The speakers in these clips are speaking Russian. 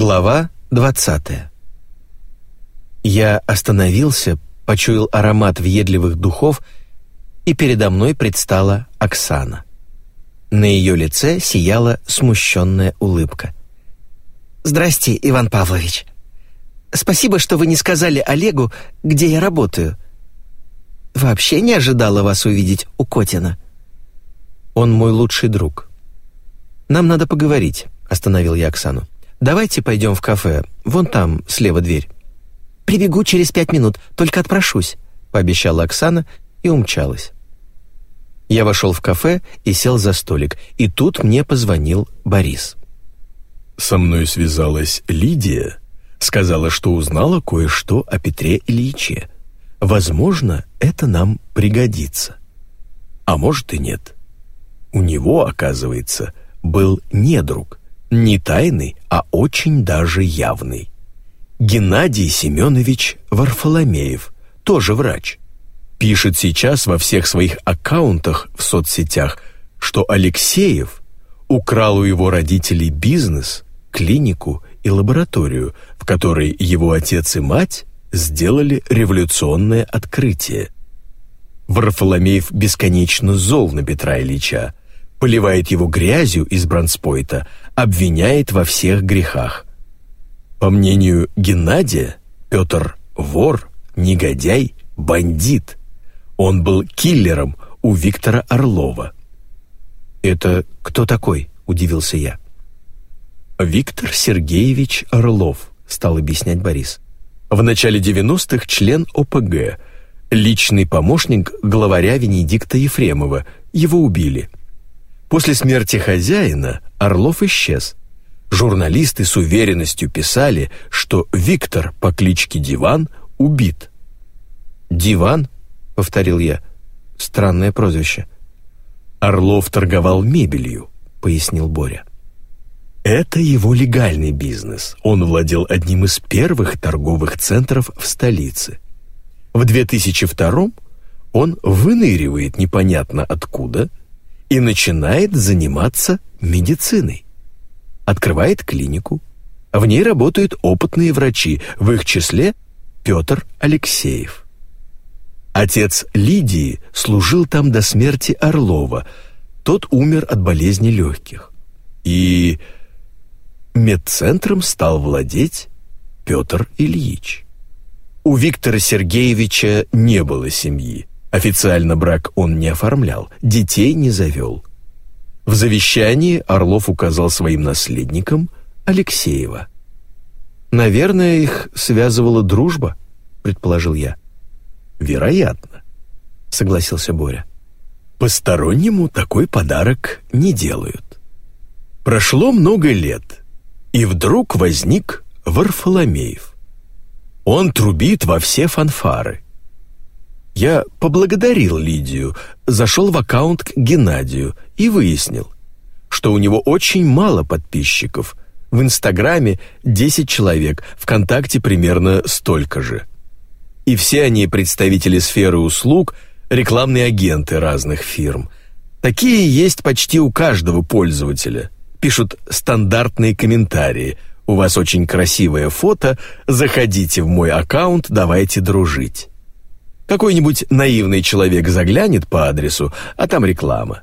Глава 20. Я остановился, почуял аромат въедливых духов, и передо мной предстала Оксана. На ее лице сияла смущенная улыбка. «Здрасте, Иван Павлович. Спасибо, что вы не сказали Олегу, где я работаю. Вообще не ожидала вас увидеть у Котина». «Он мой лучший друг. Нам надо поговорить», — остановил я Оксану. «Давайте пойдем в кафе. Вон там, слева дверь». «Прибегу через пять минут, только отпрошусь», — пообещала Оксана и умчалась. Я вошел в кафе и сел за столик, и тут мне позвонил Борис. «Со мной связалась Лидия, сказала, что узнала кое-что о Петре Ильиче. Возможно, это нам пригодится. А может и нет. У него, оказывается, был недруг, не тайный, а очень даже явный. Геннадий Семенович Варфоломеев, тоже врач. Пишет сейчас во всех своих аккаунтах в соцсетях, что Алексеев украл у его родителей бизнес, клинику и лабораторию, в которой его отец и мать сделали революционное открытие. Варфоломеев бесконечно зол на Петра Ильича, поливает его грязью из бронспойта, обвиняет во всех грехах. По мнению Геннадия, Петр – вор, негодяй, бандит. Он был киллером у Виктора Орлова. «Это кто такой?» – удивился я. «Виктор Сергеевич Орлов», – стал объяснять Борис. «В начале 90-х член ОПГ, личный помощник главаря Венедикта Ефремова. Его убили. После смерти хозяина Орлов исчез. Журналисты с уверенностью писали, что Виктор по кличке Диван убит. «Диван?» — повторил я. Странное прозвище. «Орлов торговал мебелью», — пояснил Боря. Это его легальный бизнес. Он владел одним из первых торговых центров в столице. В 2002 он выныривает непонятно откуда и начинает заниматься медициной. Открывает клинику. В ней работают опытные врачи, в их числе Петр Алексеев. Отец Лидии служил там до смерти Орлова. Тот умер от болезни легких. И медцентром стал владеть Петр Ильич. У Виктора Сергеевича не было семьи. Официально брак он не оформлял, детей не завел. В завещании Орлов указал своим наследникам Алексеева. «Наверное, их связывала дружба», — предположил я. «Вероятно», — согласился Боря. «Постороннему такой подарок не делают». Прошло много лет, и вдруг возник Варфоломеев. Он трубит во все фанфары — я поблагодарил Лидию, зашел в аккаунт к Геннадию и выяснил, что у него очень мало подписчиков. В Инстаграме 10 человек, ВКонтакте примерно столько же. И все они представители сферы услуг, рекламные агенты разных фирм. Такие есть почти у каждого пользователя. Пишут стандартные комментарии. У вас очень красивое фото, заходите в мой аккаунт, давайте дружить. Какой-нибудь наивный человек заглянет по адресу, а там реклама.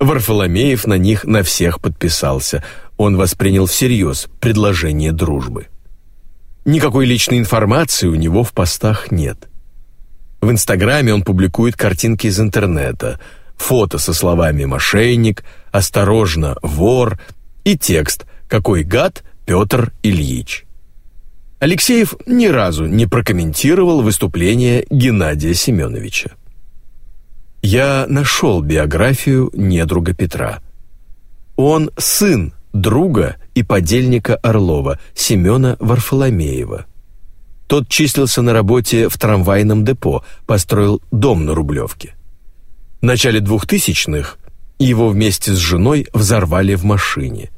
Варфоломеев на них на всех подписался. Он воспринял всерьез предложение дружбы. Никакой личной информации у него в постах нет. В Инстаграме он публикует картинки из интернета, фото со словами «мошенник», «осторожно, вор» и текст «какой гад Петр Ильич». Алексеев ни разу не прокомментировал выступление Геннадия Семеновича. Я нашел биографию недруга Петра. Он сын друга и подельника Орлова, Семена Варфоломеева. Тот числился на работе в трамвайном депо, построил дом на Рублевке. В начале двухтысячных его вместе с женой взорвали в машине.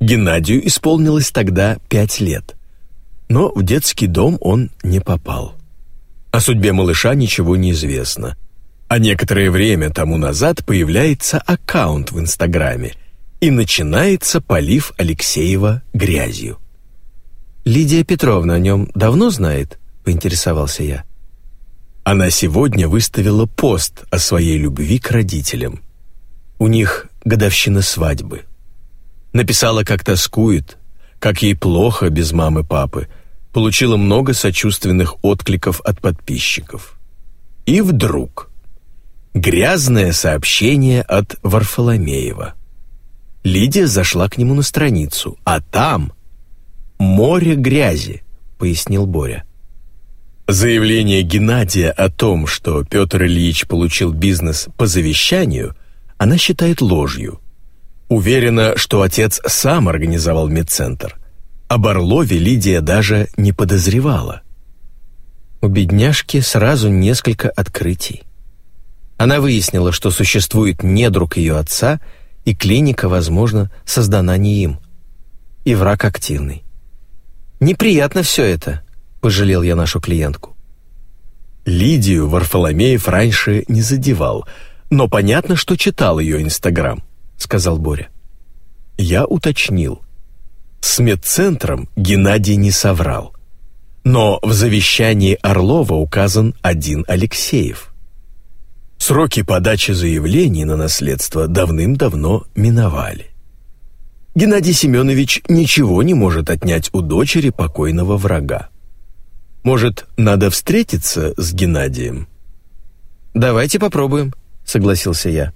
Геннадию исполнилось тогда пять лет – но в детский дом он не попал. О судьбе малыша ничего не известно. А некоторое время тому назад появляется аккаунт в Инстаграме и начинается полив Алексеева грязью. «Лидия Петровна о нем давно знает?» — поинтересовался я. Она сегодня выставила пост о своей любви к родителям. У них годовщина свадьбы. Написала, как тоскует, как ей плохо без мамы-папы, получила много сочувственных откликов от подписчиков. И вдруг грязное сообщение от Варфоломеева. Лидия зашла к нему на страницу, а там море грязи, пояснил Боря. Заявление Геннадия о том, что Петр Ильич получил бизнес по завещанию, она считает ложью. Уверена, что отец сам организовал медцентр. Об Орлове Лидия даже не подозревала. У бедняжки сразу несколько открытий. Она выяснила, что существует недруг ее отца, и клиника, возможно, создана не им. И враг активный. «Неприятно все это», — пожалел я нашу клиентку. Лидию Варфоломеев раньше не задевал, но понятно, что читал ее Инстаграм, сказал Боря. Я уточнил. С медцентром Геннадий не соврал. Но в завещании Орлова указан один Алексеев. Сроки подачи заявлений на наследство давным-давно миновали. Геннадий Семенович ничего не может отнять у дочери покойного врага. Может, надо встретиться с Геннадием? Давайте попробуем, согласился я.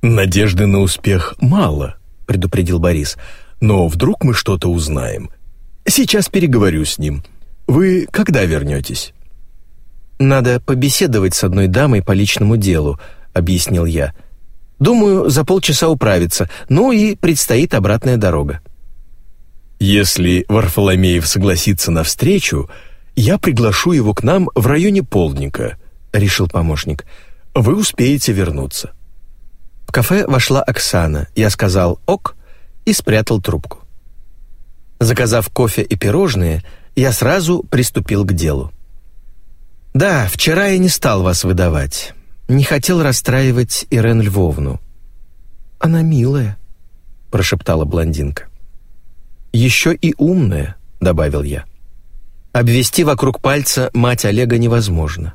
Надежды на успех мало, предупредил Борис. Но вдруг мы что-то узнаем. Сейчас переговорю с ним. Вы когда вернетесь?» «Надо побеседовать с одной дамой по личному делу», — объяснил я. «Думаю, за полчаса управиться, ну и предстоит обратная дорога». «Если Варфоломеев согласится на встречу, я приглашу его к нам в районе полдника», — решил помощник. «Вы успеете вернуться». В кафе вошла Оксана. Я сказал «ок» и спрятал трубку. Заказав кофе и пирожные, я сразу приступил к делу. «Да, вчера я не стал вас выдавать. Не хотел расстраивать Ирен Львовну». «Она милая», — прошептала блондинка. «Еще и умная», — добавил я. Обвести вокруг пальца мать Олега невозможно.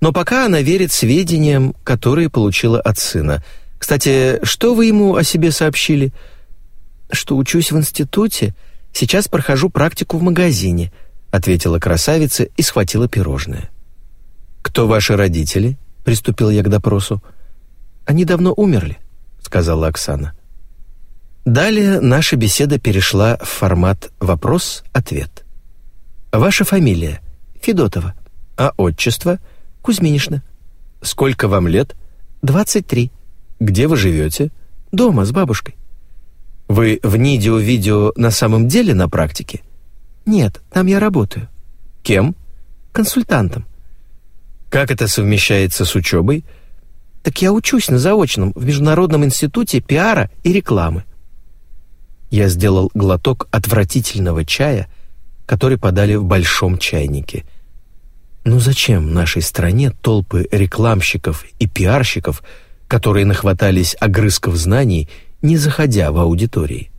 Но пока она верит сведениям, которые получила от сына. Кстати, что вы ему о себе сообщили?» что учусь в институте, сейчас прохожу практику в магазине», ответила красавица и схватила пирожное. «Кто ваши родители?» — приступил я к допросу. «Они давно умерли», — сказала Оксана. Далее наша беседа перешла в формат «вопрос-ответ». «Ваша фамилия?» «Федотова». «А отчество?» «Кузьминишна». «Сколько вам лет?» «Двадцать три». «Где вы живете?» «Дома, с бабушкой». Вы в Нидио-видео на самом деле на практике? Нет, там я работаю. Кем? Консультантом. Как это совмещается с учебой? Так я учусь на заочном в Международном институте пиара и рекламы. Я сделал глоток отвратительного чая, который подали в большом чайнике. Ну зачем нашей стране толпы рекламщиков и пиарщиков, которые нахватались огрызков знаний не заходя в аудитории.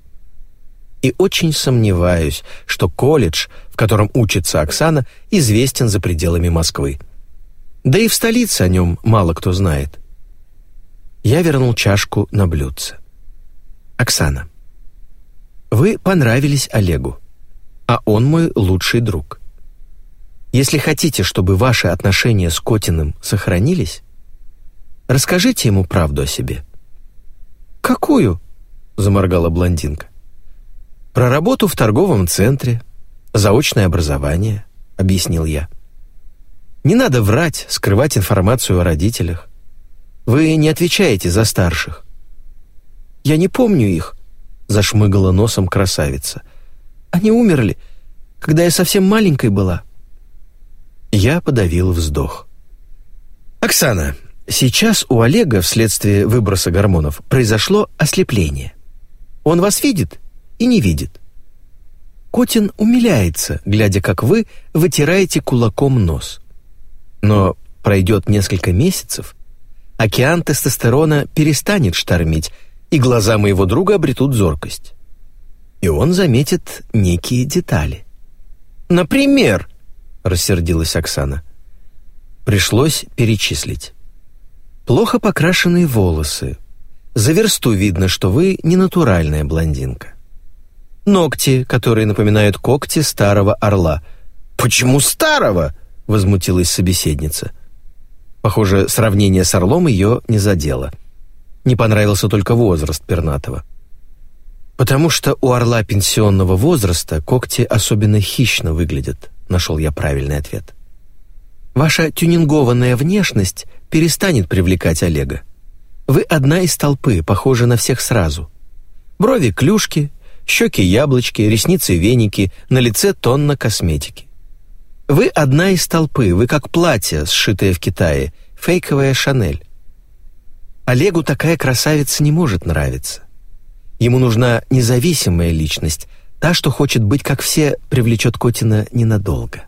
И очень сомневаюсь, что колледж, в котором учится Оксана, известен за пределами Москвы. Да и в столице о нем мало кто знает. Я вернул чашку на блюдце. «Оксана, вы понравились Олегу, а он мой лучший друг. Если хотите, чтобы ваши отношения с Котиным сохранились, расскажите ему правду о себе». «Какую?» — заморгала блондинка. «Про работу в торговом центре, заочное образование», — объяснил я. «Не надо врать, скрывать информацию о родителях. Вы не отвечаете за старших». «Я не помню их», — зашмыгала носом красавица. «Они умерли, когда я совсем маленькой была». Я подавил вздох. «Оксана, Сейчас у Олега вследствие выброса гормонов произошло ослепление. Он вас видит и не видит. Котин умиляется, глядя, как вы вытираете кулаком нос. Но пройдет несколько месяцев, океан тестостерона перестанет штормить, и глаза моего друга обретут зоркость. и он заметит некие детали. «Например?» — рассердилась Оксана. Пришлось перечислить. Плохо покрашенные волосы. За версту видно, что вы не натуральная блондинка. Ногти, которые напоминают когти старого орла. «Почему старого?» — возмутилась собеседница. Похоже, сравнение с орлом ее не задело. Не понравился только возраст пернатого. «Потому что у орла пенсионного возраста когти особенно хищно выглядят», — нашел я правильный ответ. «Ваша тюнингованная внешность перестанет привлекать Олега. Вы одна из толпы, похожа на всех сразу. Брови клюшки, щеки яблочки, ресницы веники, на лице тонна косметики. Вы одна из толпы, вы как платье, сшитое в Китае, фейковая Шанель. Олегу такая красавица не может нравиться. Ему нужна независимая личность, та, что хочет быть как все, привлечет Котина ненадолго.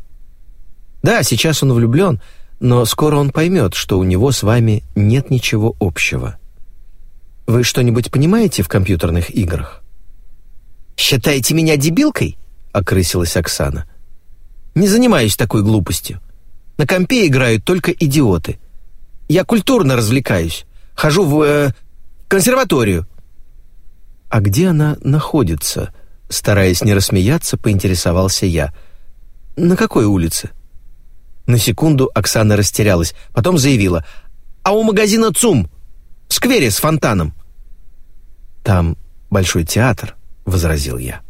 Да, сейчас он влюблен, но скоро он поймет, что у него с вами нет ничего общего. Вы что-нибудь понимаете в компьютерных играх? «Считаете меня дебилкой?» — окрысилась Оксана. «Не занимаюсь такой глупостью. На компе играют только идиоты. Я культурно развлекаюсь. Хожу в... Э, консерваторию». «А где она находится?» Стараясь не рассмеяться, поинтересовался я. «На какой улице?» На секунду Оксана растерялась, потом заявила. «А у магазина ЦУМ! В сквере с фонтаном!» «Там большой театр», — возразил я.